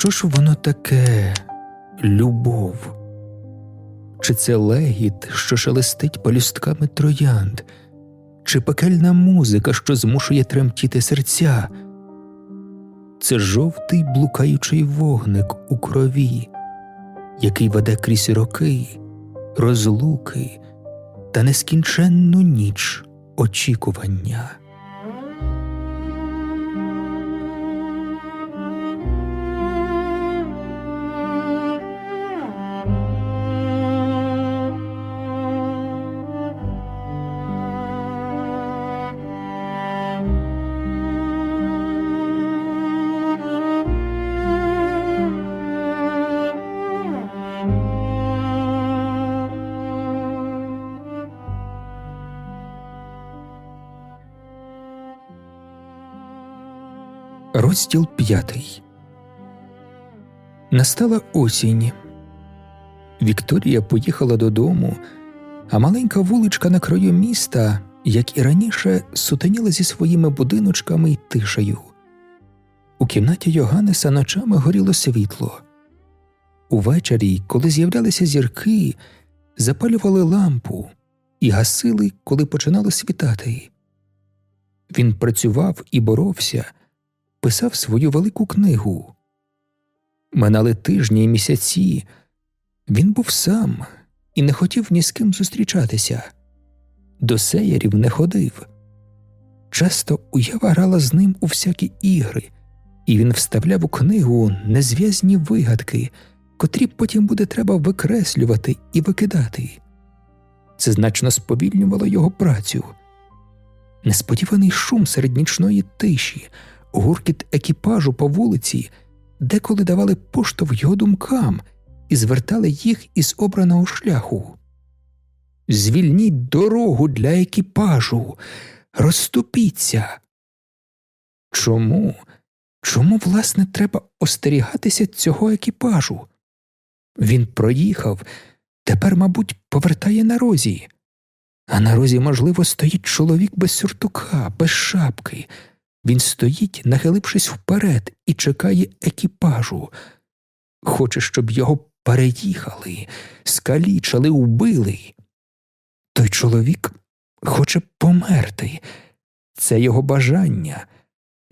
Що ж воно таке любов? Чи це легіт, що шелестить палюстками троянд, чи пекельна музика, що змушує тремтіти серця? Це жовтий блукаючий вогник у крові, який веде крізь роки, розлуки та нескінченну ніч очікування. Розділ п'ятий. Настала осінь. Вікторія поїхала додому, а маленька вуличка на краю міста, як і раніше, сутеніла зі своїми будиночками й тишею. У кімнаті Йоганнеса ночами горіло світло. Увечері, коли з'являлися зірки, запалювали лампу і гасили, коли починало світати. Він працював і боровся писав свою велику книгу. Минали тижні й місяці. Він був сам і не хотів ні з ким зустрічатися. До сеєрів не ходив. Часто уява грала з ним у всякі ігри, і він вставляв у книгу незв'язні вигадки, котрі потім буде треба викреслювати і викидати. Це значно сповільнювало його працю. Несподіваний шум серед нічної тиші, гуркіт екіпажу по вулиці, деколи давали поштовх його думкам і звертали їх із обраного шляху. Звільніть дорогу для екіпажу, розступіться. Чому? Чому, власне, треба остерігатися цього екіпажу? Він проїхав, тепер, мабуть, повертає на розі, а на розі, можливо, стоїть чоловік без сюртука, без шапки, він стоїть, нахилившись вперед, і чекає екіпажу. Хоче, щоб його переїхали, скалічали, убили. Той чоловік хоче померти. Це його бажання.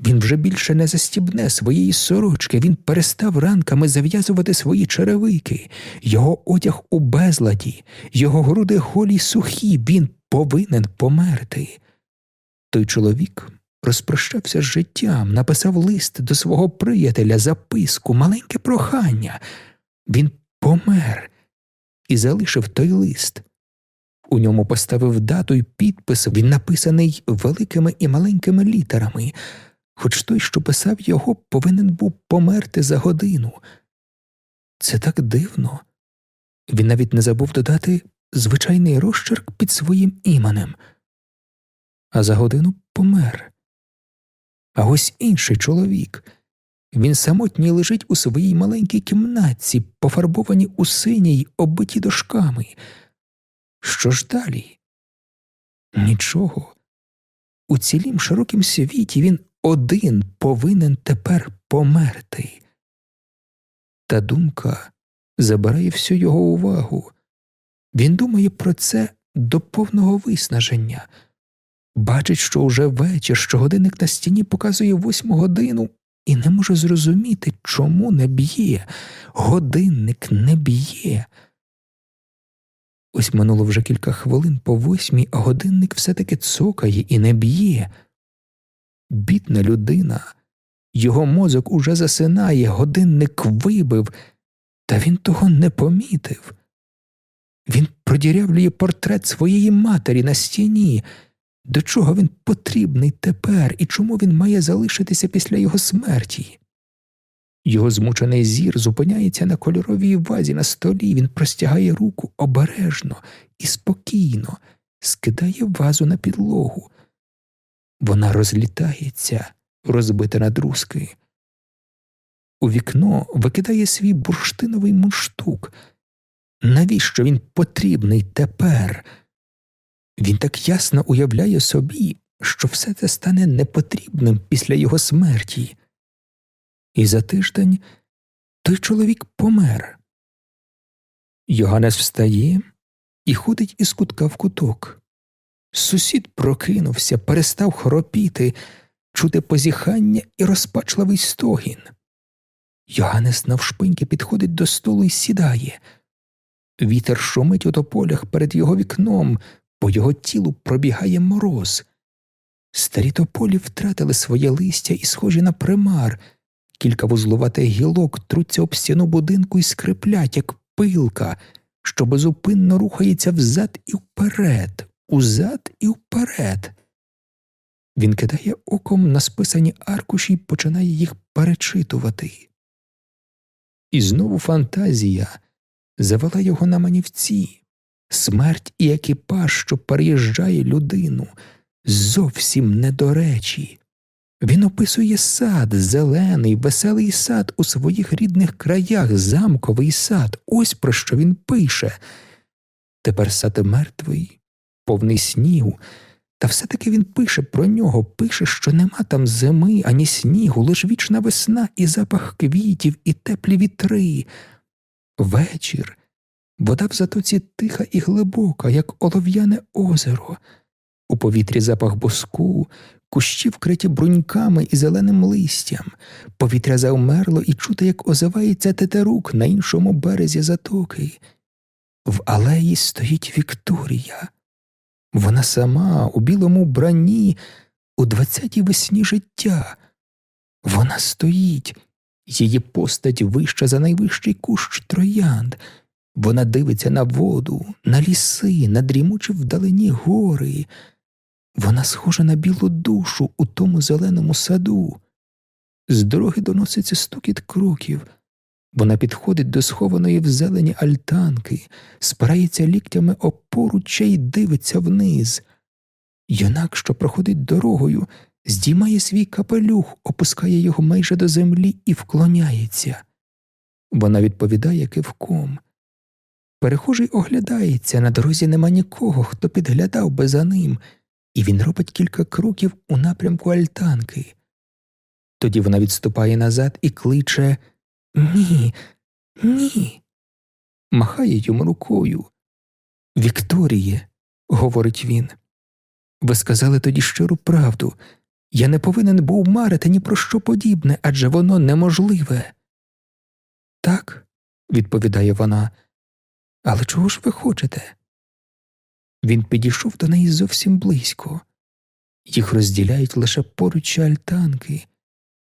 Він вже більше не застібне своєї сорочки, він перестав ранками зав'язувати свої черевики, його одяг у безладі, його груди голі сухі, він повинен померти. Той чоловік розпрощався з життям, написав лист до свого приятеля, записку, маленьке прохання. Він помер і залишив той лист. У ньому поставив дату і підпис, він написаний великими і маленькими літерами, хоч той, що писав його, повинен був померти за годину. Це так дивно. Він навіть не забув додати звичайний розчерк під своїм іменем, а за годину помер. А ось інший чоловік. Він самотній лежить у своїй маленькій кімнатці, пофарбовані у синій, оббиті дошками. Що ж далі? Нічого. У цілім широкім світі він один повинен тепер померти. Та думка забирає всю його увагу. Він думає про це до повного виснаження. Бачить, що уже вечір, що годинник на стіні показує восьму годину, і не може зрозуміти, чому не б'є. Годинник не б'є. Ось минуло вже кілька хвилин по восьмій, а годинник все таки цокає і не б'є. Бідна людина, його мозок уже засинає, годинник вибив, та він того не помітив. Він продірявлює портрет своєї матері на стіні. До чого він потрібний тепер і чому він має залишитися після його смерті? Його змучений зір зупиняється на кольоровій вазі на столі, він простягає руку обережно і спокійно, скидає вазу на підлогу. Вона розлітається, розбита на друзки. У вікно викидає свій бурштиновий мундштук. Навіщо він потрібний тепер? Він так ясно уявляє собі, що все це стане непотрібним після його смерті. І за тиждень той чоловік помер. Йоганнес встає і ходить із кутка в куток. Сусід прокинувся, перестав хропіти, чути позіхання і розпачливий стогін. Йоганнес навшпиньки підходить до столу і сідає. Вітер шумить у тополях перед його вікном, по його тілу пробігає мороз. Старі тополі втратили своє листя і схожі на примар. Кілька вузлуватих гілок труться об стіну будинку і скриплять, як пилка, що безупинно рухається взад і вперед, узад і вперед. Він кидає оком на списані аркуші і починає їх перечитувати. І знову фантазія завела його на манівці, смерть і екіпаж, що переїжджає людину, зовсім не до речі. Він описує сад, зелений, веселий сад у своїх рідних краях, замковий сад, ось про що він пише. Тепер сад мертвий, повний снігу, та все-таки він пише про нього, пише, що нема там зими, ані снігу, лиш вічна весна і запах квітів, і теплі вітри. Вечір, вода в затоці тиха і глибока, як олов'яне озеро, у повітрі запах боску, кущі вкриті бруньками і зеленим листям, повітря завмерло і чути, як озивається тетерук на іншому березі затоки. В алеї стоїть Вікторія. Вона сама у білому бранні, у двадцятій весні життя. Вона стоїть, її постать вища за найвищий кущ троянд. Вона дивиться на воду, на ліси, на дрімучі вдалині гори. Вона схожа на білу душу у тому зеленому саду. З дороги доноситься стукіт кроків. Вона підходить до схованої в зелені альтанки, спирається ліктями об поруччя й дивиться вниз. Юнак, що проходить дорогою, здіймає свій капелюх, опускає його майже до землі і вклоняється. Вона відповідає кивком. Перехожий оглядається, на дорозі нема нікого, хто підглядав би за ним, і він робить кілька кроків у напрямку альтанки. Тоді вона відступає назад і кличе ні, ні. Махає йому рукою. Вікторіє, говорить він, ви сказали тоді щиру правду. Я не повинен був марити ні про що подібне, адже воно неможливе. Так, відповідає вона, але чого ж ви хочете? Він підійшов до неї зовсім близько, їх розділяють лише поруч альтанки,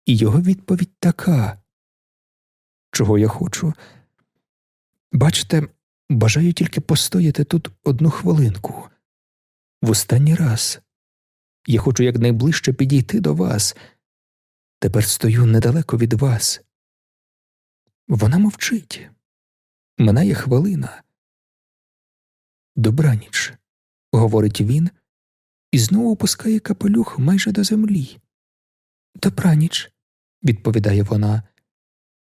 і його відповідь така чого я хочу. Бачите, бажаю тільки постояти тут одну хвилинку. В останній раз я хочу якнайближче підійти до вас. Тепер стою недалеко від вас. Вона мовчить. Минає хвилина. Добраніч, говорить він, і знову опускає капелюх майже до землі. Добраніч, відповідає вона,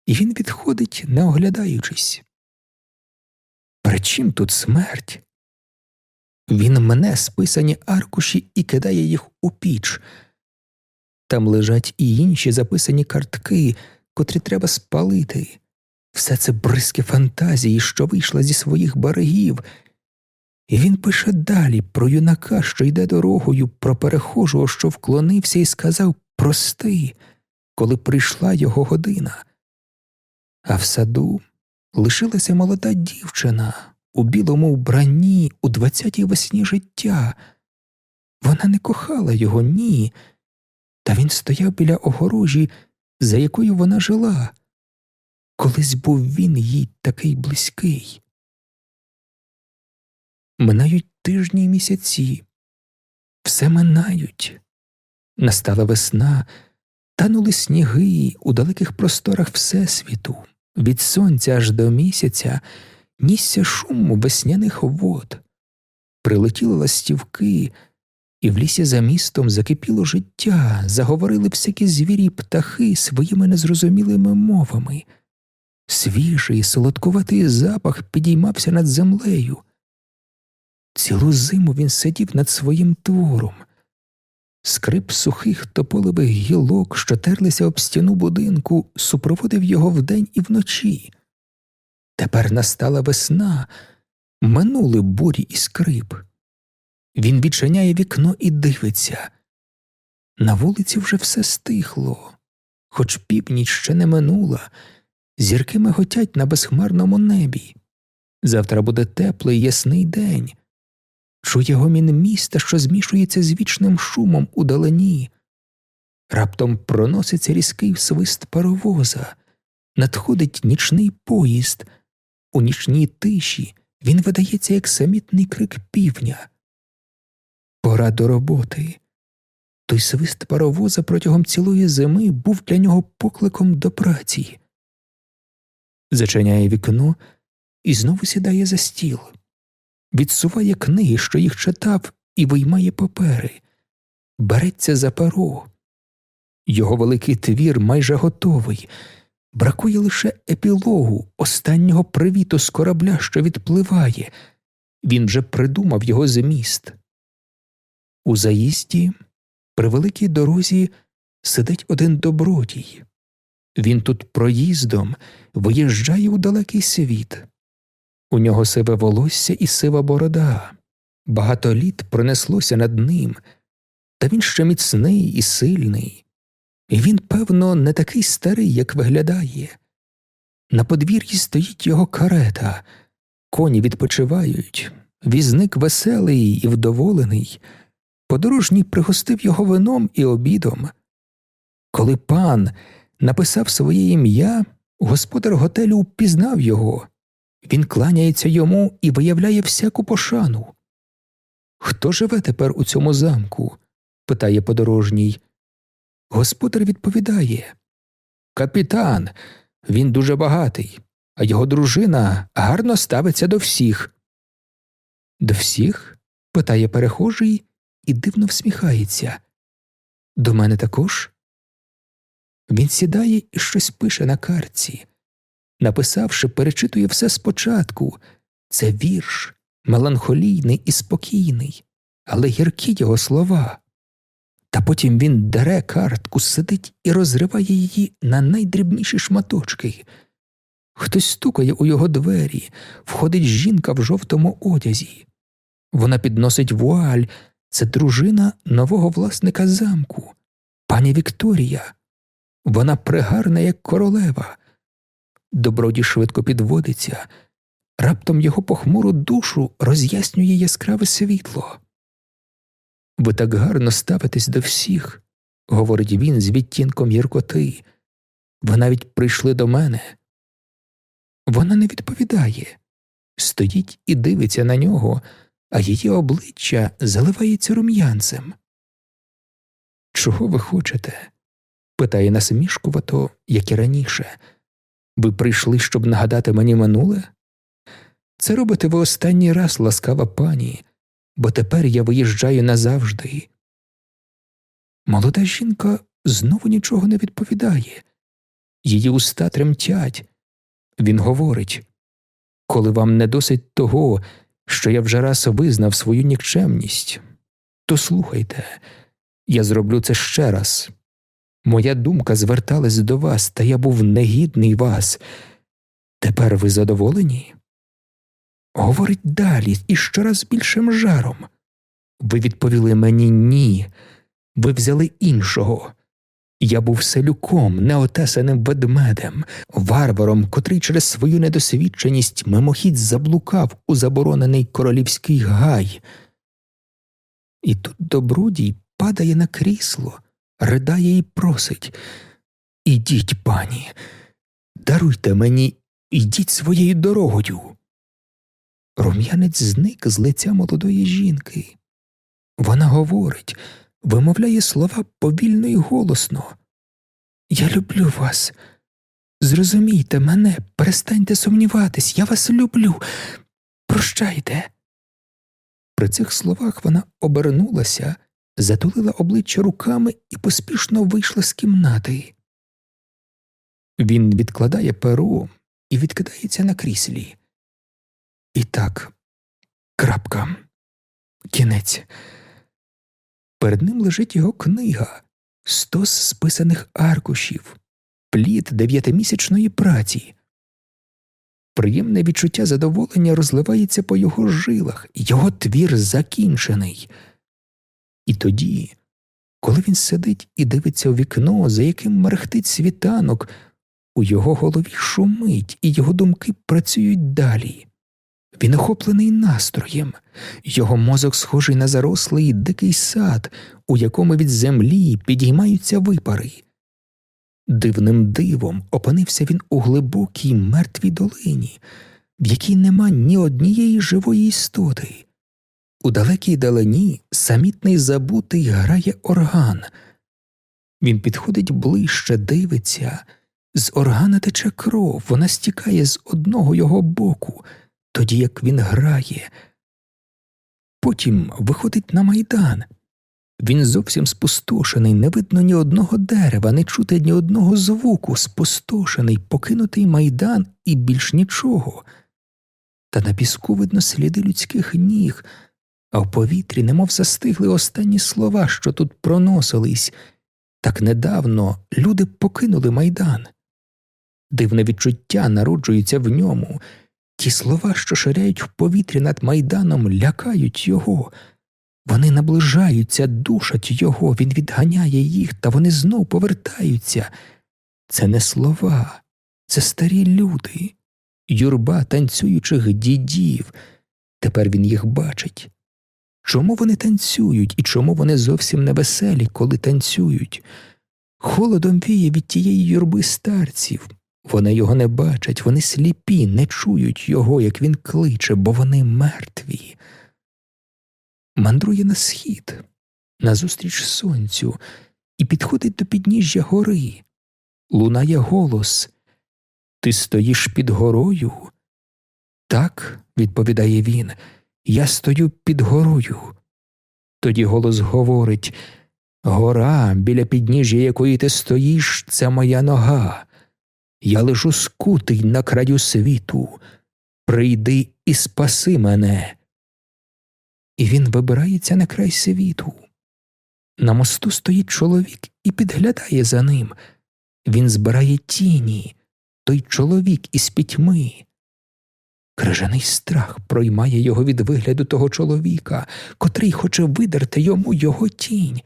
і він відходить, не оглядаючись. При чим тут смерть? Він мене списані аркуші і кидає їх у піч. Там лежать і інші записані картки, котрі треба спалити. Все це бризки фантазії, що вийшла зі своїх берегів. І він пише далі про юнака, що йде дорогою, про перехожого, що вклонився і сказав Прости, коли прийшла його година. А в саду лишилася молода дівчина у білому вбранні у двадцятій весні життя. Вона не кохала його, ні, та він стояв біля огорожі, за якою вона жила. Колись був він їй такий близький. Минають тижні й місяці, все минають. Настала весна, танули сніги у далеких просторах Всесвіту від сонця аж до місяця нісся шум весняних вод, прилетіли ластівки, і в лісі за містом закипіло життя, заговорили всякі звірі птахи своїми незрозумілими мовами. Свіжий, солодкуватий запах підіймався над землею. Цілу зиму він сидів над своїм твором, Скрип сухих тополевих гілок, що терлися об стіну будинку, супроводив його вдень і вночі. Тепер настала весна, минули бурі і скрип. Він відчиняє вікно і дивиться. На вулиці вже все стихло, хоч північ ще не минула, зірки миготять на безхмарному небі. Завтра буде теплий ясний день. Чує гомін міста, що змішується з вічним шумом у далині. Раптом проноситься різкий свист паровоза, надходить нічний поїзд. У нічній тиші він видається, як самітний крик півня. Пора до роботи. Той свист паровоза протягом цілої зими був для нього покликом до праці. Зачиняє вікно і знову сідає за стіл, відсуває книги, що їх читав, і виймає папери, береться за перо. Його великий твір майже готовий. Бракує лише епілогу, останнього привіту з корабля, що відпливає. Він вже придумав його зміст. У заїзді, при великій дорозі, сидить один добродій. Він тут проїздом виїжджає у далекий світ. У нього сиве волосся і сива борода. Багато літ пронеслося над ним, та він ще міцний і сильний. І він, певно, не такий старий, як виглядає. На подвір'ї стоїть його карета, коні відпочивають, візник веселий і вдоволений. Подорожній пригостив його вином і обідом. Коли пан написав своє ім'я, господар готелю впізнав його. Він кланяється йому і виявляє всяку пошану. Хто живе тепер у цьому замку? питає подорожній. Господар відповідає Капітан, він дуже багатий, а його дружина гарно ставиться до всіх. До всіх? питає перехожий і дивно всміхається. До мене також? Він сідає і щось пише на картці. Написавши, перечитує все спочатку. Це вірш, меланхолійний і спокійний, але гіркі його слова. Та потім він дере картку, сидить і розриває її на найдрібніші шматочки. Хтось стукає у його двері, входить жінка в жовтому одязі. Вона підносить вуаль, це дружина нового власника замку, пані Вікторія. Вона пригарна, як королева. Добродій швидко підводиться, раптом його похмуру душу роз'яснює яскраве світло. Ви так гарно ставитесь до всіх, говорить він з відтінком гіркоти. Ви навіть прийшли до мене. Вона не відповідає, стоїть і дивиться на нього, а її обличчя заливається рум'янцем. Чого ви хочете? Питає насмішкувато, як і раніше. Ви прийшли, щоб нагадати мені минуле? Це робите ви останній раз, ласкава пані, бо тепер я виїжджаю назавжди. Молода жінка знову нічого не відповідає, її уста тремтять. Він говорить коли вам не досить того, що я вже раз визнав свою нікчемність, то слухайте, я зроблю це ще раз. Моя думка зверталась до вас, та я був негідний вас. Тепер ви задоволені? Говорить далі і щораз більшим жаром. Ви відповіли мені ні, ви взяли іншого. Я був селюком, неотесаним ведмедем, варваром, котрий через свою недосвідченість мимохідь заблукав у заборонений королівський гай. І тут добродій падає на крісло, ридає і просить Ідіть, пані, даруйте мені, ідіть своєю дорогою. Рум'янець зник з лиця молодої жінки. Вона говорить, вимовляє слова повільно і голосно. Я люблю вас. Зрозумійте мене, перестаньте сумніватись, я вас люблю. Прощайте. При цих словах вона обернулася, затулила обличчя руками і поспішно вийшла з кімнати. Він відкладає перо і відкидається на кріслі. І так, крапка, кінець. Перед ним лежить його книга, стос списаних аркушів, плід дев'ятимісячної праці. Приємне відчуття задоволення розливається по його жилах, його твір закінчений. І тоді, коли він сидить і дивиться у вікно, за яким мерехтить світанок, у його голові шумить, і його думки працюють далі. Він охоплений настроєм, його мозок схожий на зарослий дикий сад, у якому від землі підіймаються випари. Дивним дивом опинився він у глибокій мертвій долині, в якій нема ні однієї живої істоти. У далекій далині самітний забутий грає орган. Він підходить ближче, дивиться, з органа тече кров, вона стікає з одного його боку, тоді як він грає. Потім виходить на майдан. Він зовсім спустошений, не видно ні одного дерева, не чути ні одного звуку, спустошений, покинутий майдан і більш нічого. Та на піску видно сліди людських ніг, а в повітрі немов застигли останні слова, що тут проносились. Так недавно люди покинули майдан. Дивне відчуття народжується в ньому. Ті слова, що ширяють в повітрі над майданом, лякають його. Вони наближаються, душать його, він відганяє їх, та вони знов повертаються. Це не слова, це старі люди, юрба танцюючих дідів. Тепер він їх бачить. Чому вони танцюють і чому вони зовсім не веселі, коли танцюють? Холодом віє від тієї юрби старців. Вони його не бачать, вони сліпі, не чують його, як він кличе, бо вони мертві мандрує на схід, назустріч сонцю, і підходить до підніжжя гори. Лунає голос Ти стоїш під горою? Так, відповідає він, я стою під горою. Тоді голос говорить Гора, біля підніжжя якої ти стоїш, це моя нога. Я лежу скутий на краю світу. Прийди і спаси мене і він вибирається на край світу. На мосту стоїть чоловік і підглядає за ним. Він збирає тіні, той чоловік із пітьми. Крижаний страх проймає його від вигляду того чоловіка, котрий хоче видерти йому його тінь.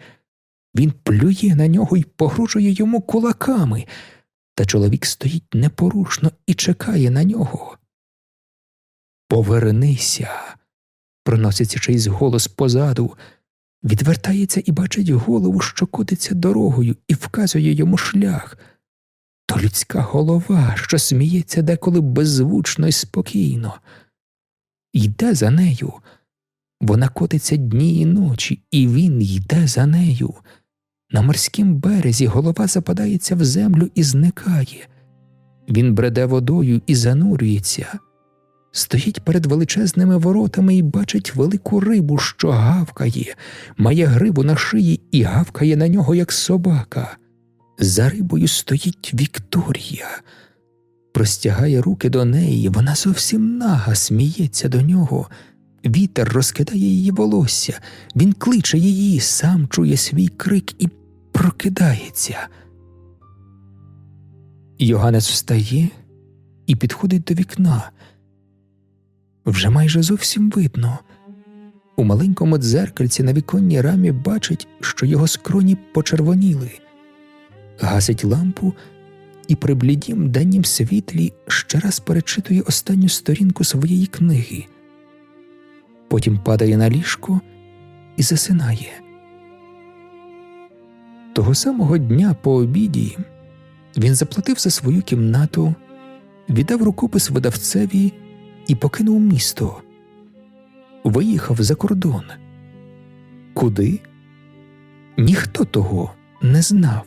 Він плює на нього і погрожує йому кулаками, та чоловік стоїть непорушно і чекає на нього. Повернися, проноситься чийсь голос позаду, відвертається і бачить голову, що котиться дорогою, і вказує йому шлях. То людська голова, що сміється деколи беззвучно і спокійно, йде за нею. Вона котиться дні і ночі, і він йде за нею. На морськім березі голова западається в землю і зникає. Він бреде водою і занурюється стоїть перед величезними воротами і бачить велику рибу, що гавкає, має гриву на шиї і гавкає на нього, як собака. За рибою стоїть Вікторія, простягає руки до неї, вона зовсім нага сміється до нього. Вітер розкидає її волосся, він кличе її, сам чує свій крик і прокидається. Йоганнес встає і підходить до вікна вже майже зовсім видно. У маленькому дзеркальці на віконній рамі бачить, що його скроні почервоніли, гасить лампу і при блідім деннім світлі ще раз перечитує останню сторінку своєї книги, потім падає на ліжко і засинає. Того самого дня по обіді він заплатив за свою кімнату, віддав рукопис видавцеві і покинув місто. Виїхав за кордон. Куди? Ніхто того не знав.